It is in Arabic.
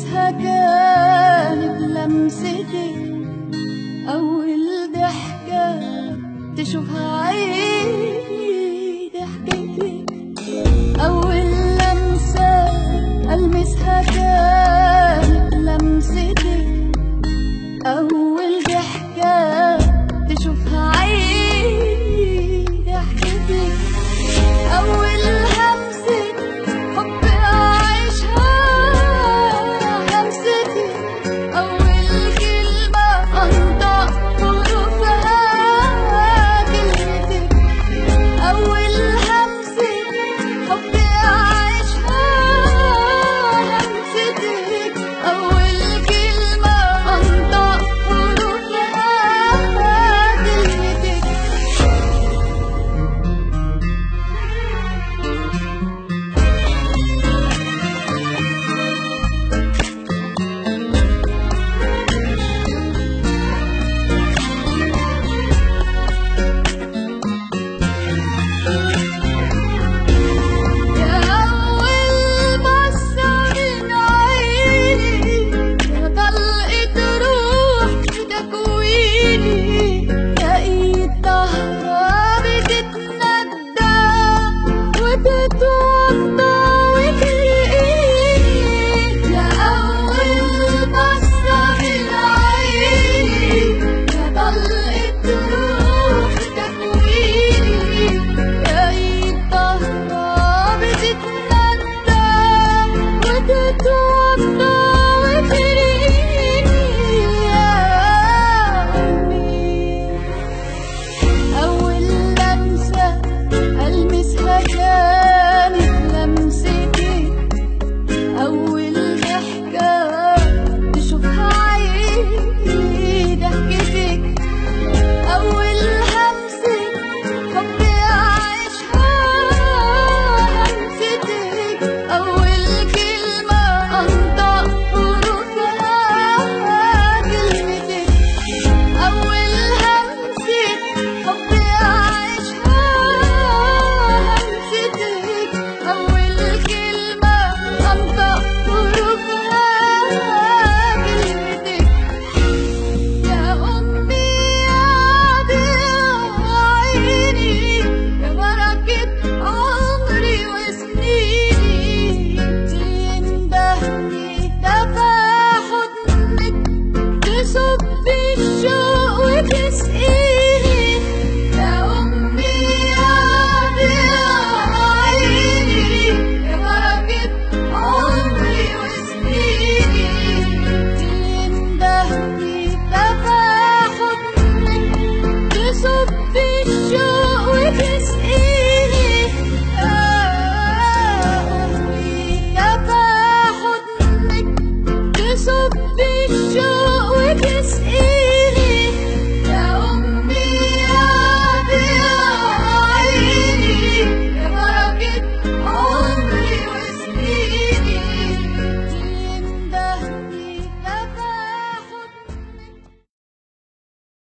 لمسها كانت لمستي أول ضحكة تشوفها عيني.